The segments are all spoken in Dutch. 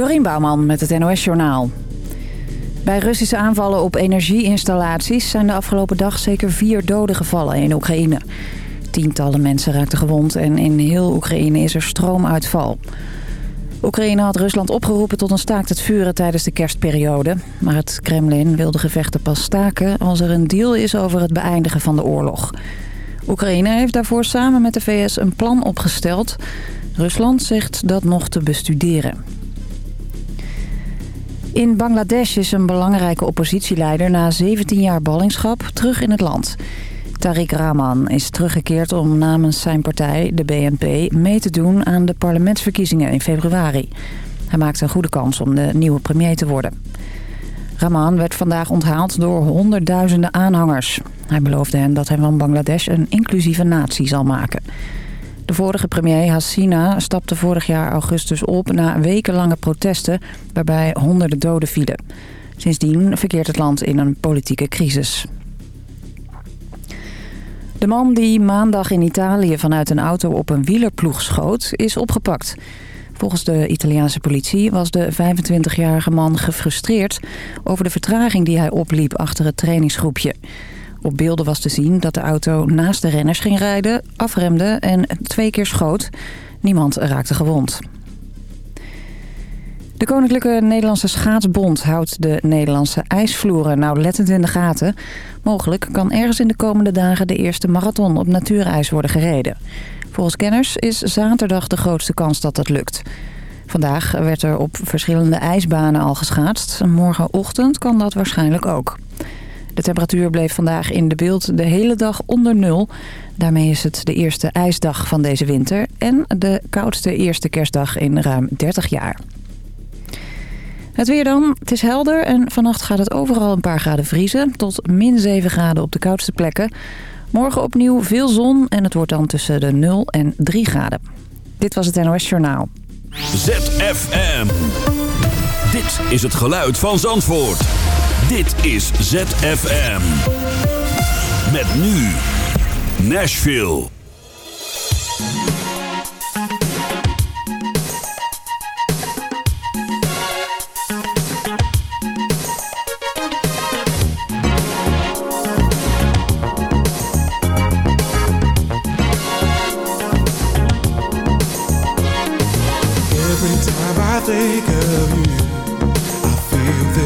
Dorien Bouwman met het NOS Journaal. Bij Russische aanvallen op energieinstallaties zijn de afgelopen dag zeker vier doden gevallen in Oekraïne. Tientallen mensen raakten gewond en in heel Oekraïne is er stroomuitval. Oekraïne had Rusland opgeroepen tot een staakt het vuren tijdens de kerstperiode. Maar het Kremlin wil de gevechten pas staken als er een deal is over het beëindigen van de oorlog. Oekraïne heeft daarvoor samen met de VS een plan opgesteld. Rusland zegt dat nog te bestuderen. In Bangladesh is een belangrijke oppositieleider na 17 jaar ballingschap terug in het land. Tariq Rahman is teruggekeerd om namens zijn partij, de BNP, mee te doen aan de parlementsverkiezingen in februari. Hij maakt een goede kans om de nieuwe premier te worden. Rahman werd vandaag onthaald door honderdduizenden aanhangers. Hij beloofde hen dat hij van Bangladesh een inclusieve natie zal maken. De vorige premier Hasina stapte vorig jaar augustus op na wekenlange protesten waarbij honderden doden vielen. Sindsdien verkeert het land in een politieke crisis. De man die maandag in Italië vanuit een auto op een wielerploeg schoot is opgepakt. Volgens de Italiaanse politie was de 25-jarige man gefrustreerd over de vertraging die hij opliep achter het trainingsgroepje. Op beelden was te zien dat de auto naast de renners ging rijden, afremde en twee keer schoot. Niemand raakte gewond. De Koninklijke Nederlandse Schaatsbond houdt de Nederlandse ijsvloeren nauwlettend in de gaten. Mogelijk kan ergens in de komende dagen de eerste marathon op natuurijs worden gereden. Volgens kenners is zaterdag de grootste kans dat dat lukt. Vandaag werd er op verschillende ijsbanen al geschaatst. Morgenochtend kan dat waarschijnlijk ook. De temperatuur bleef vandaag in de beeld de hele dag onder nul. Daarmee is het de eerste ijsdag van deze winter... en de koudste eerste kerstdag in ruim 30 jaar. Het weer dan. Het is helder en vannacht gaat het overal een paar graden vriezen... tot min 7 graden op de koudste plekken. Morgen opnieuw veel zon en het wordt dan tussen de 0 en 3 graden. Dit was het NOS Journaal. ZFM. Dit is het geluid van Zandvoort. Dit is ZFM. Met nu Nashville. Every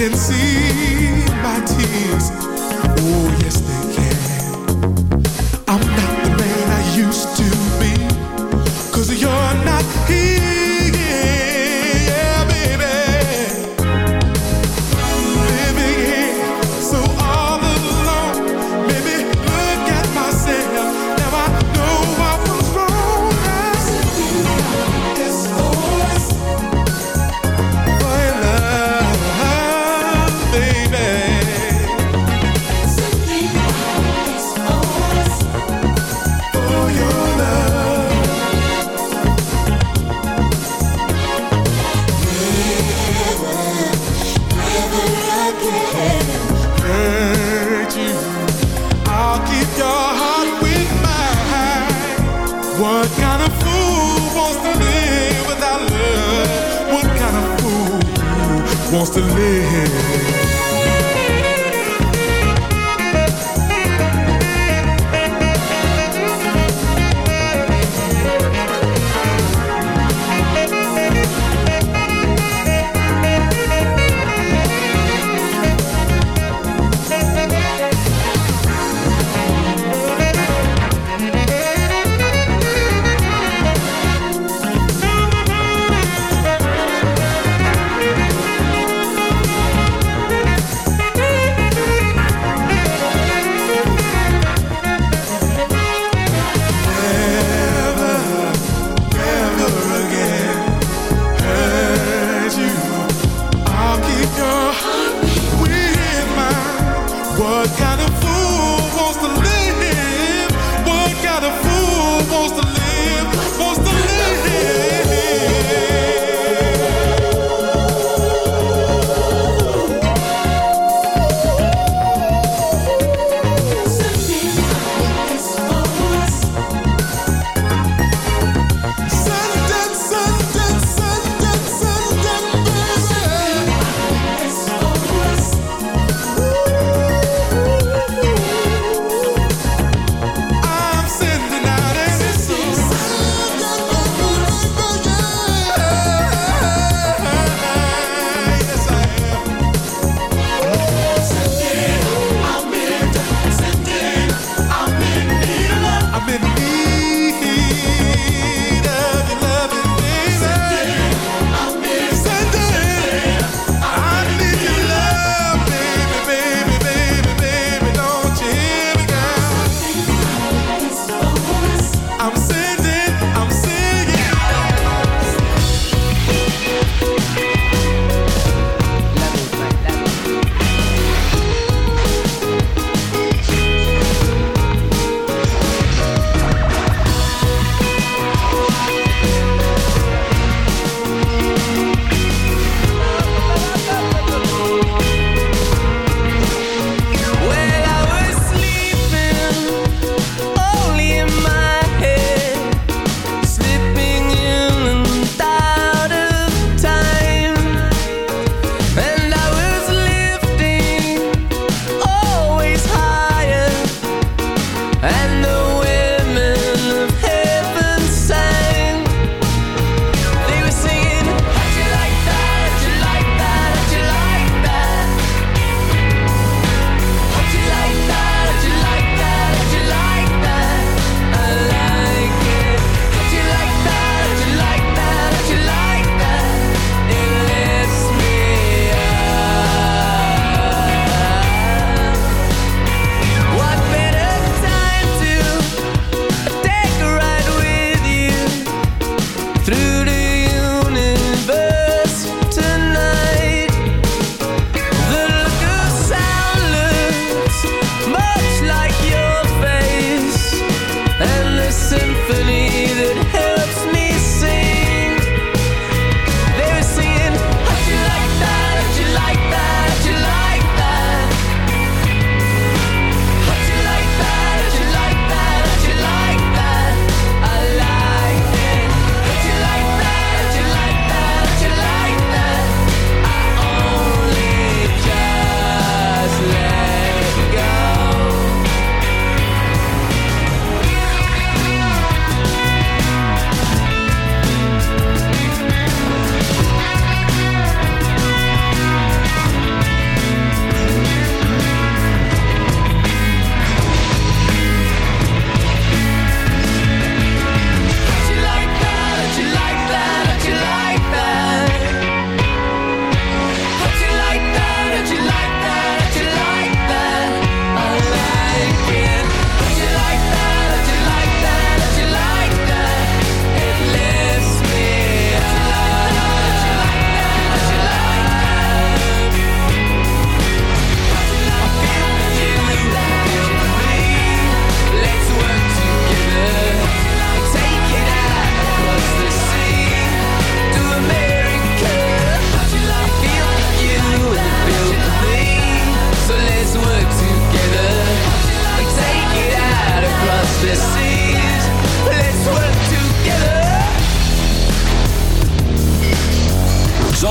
Can see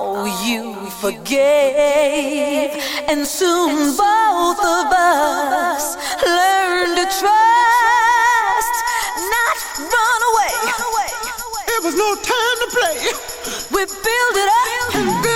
Oh, you forgave. And soon both of us learned to trust, not run away. It was no time to play. We build it up and build it up.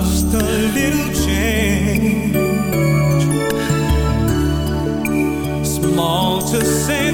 just a little change, small to say.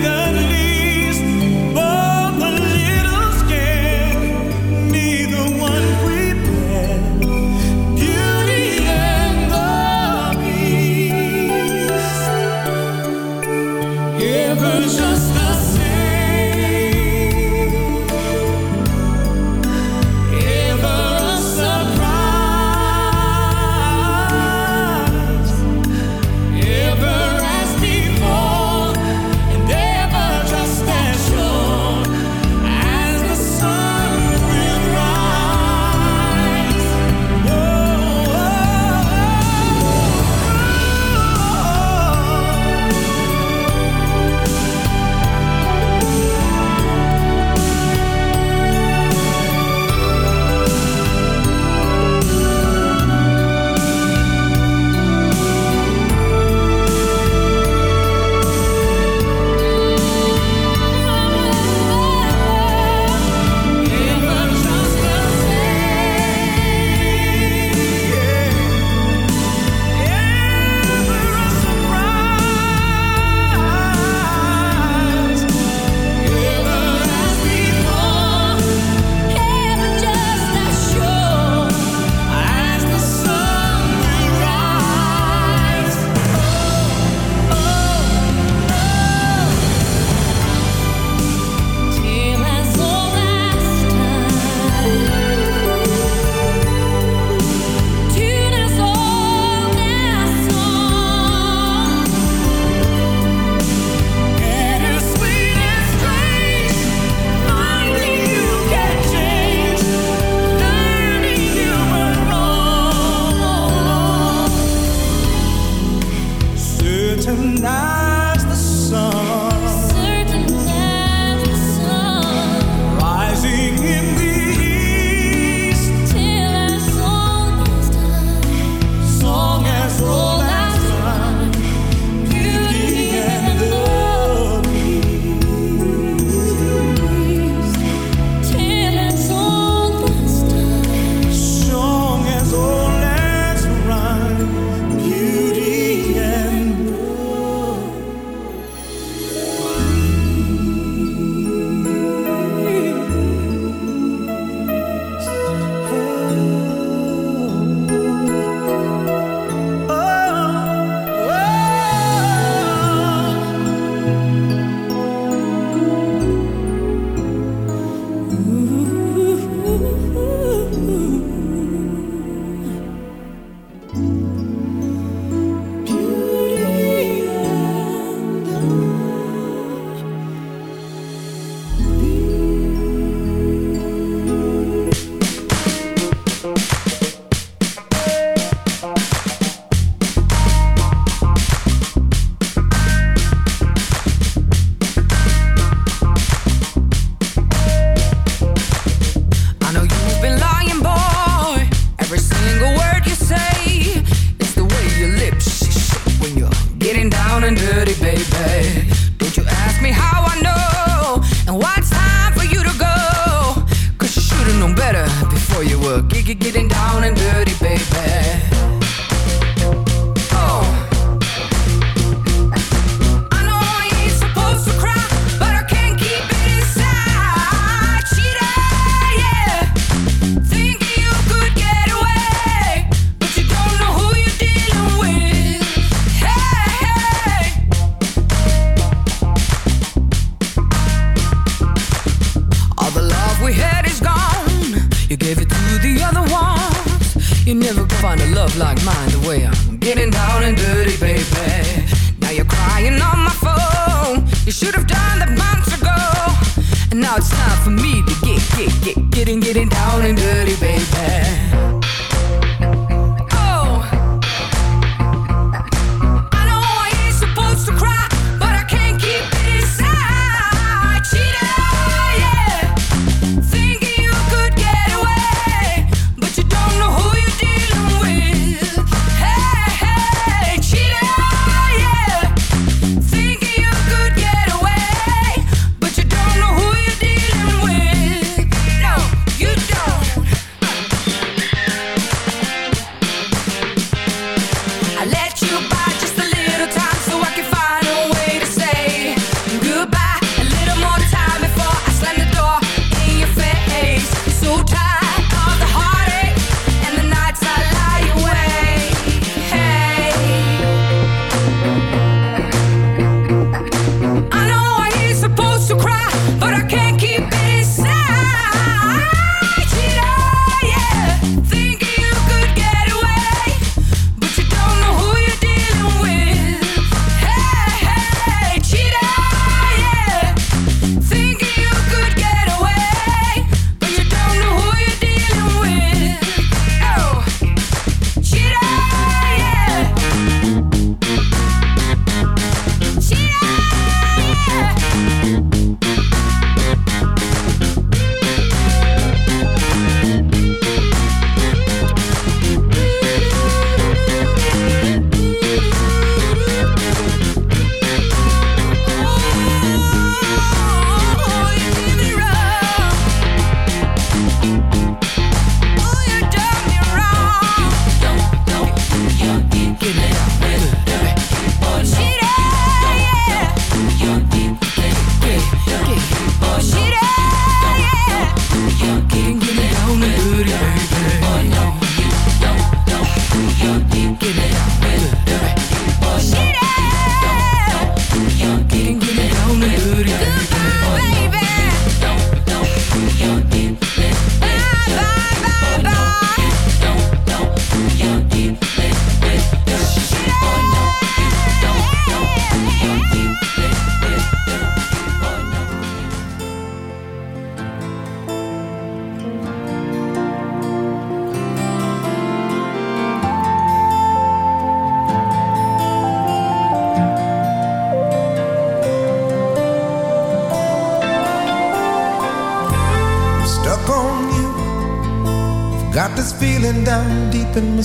baby.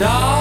star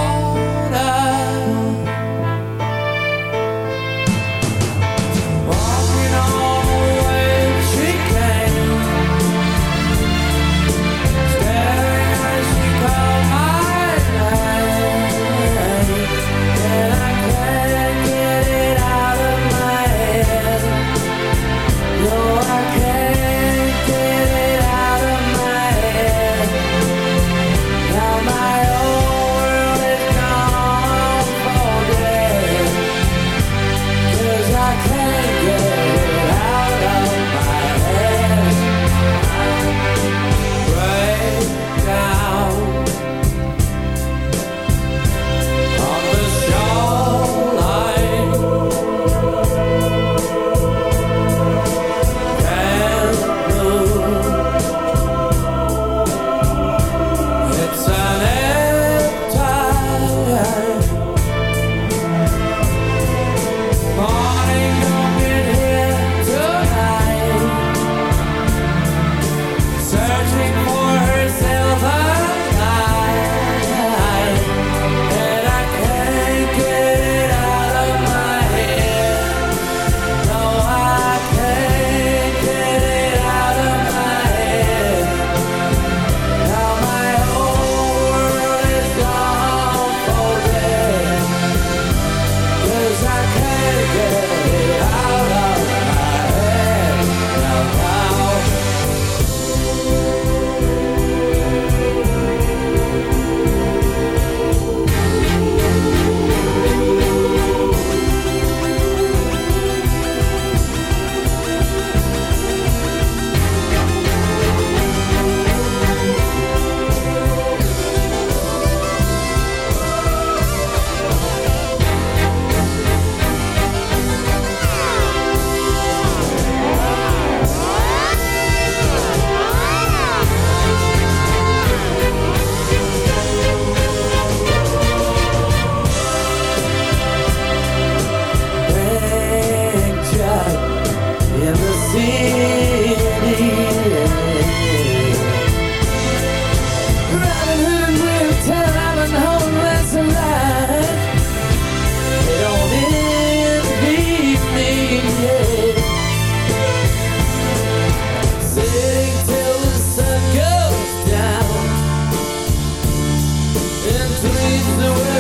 the way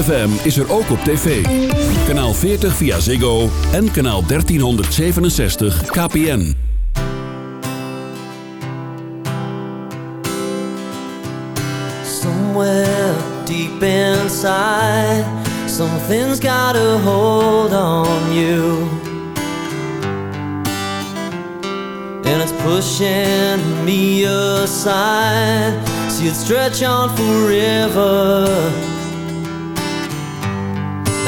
ZFM is er ook op tv. Kanaal 40 via Ziggo en kanaal 1367 KPN. Somewhere deep inside, something's got a hold on you. And it's pushing me aside. See it stretch on forever.